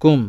hukum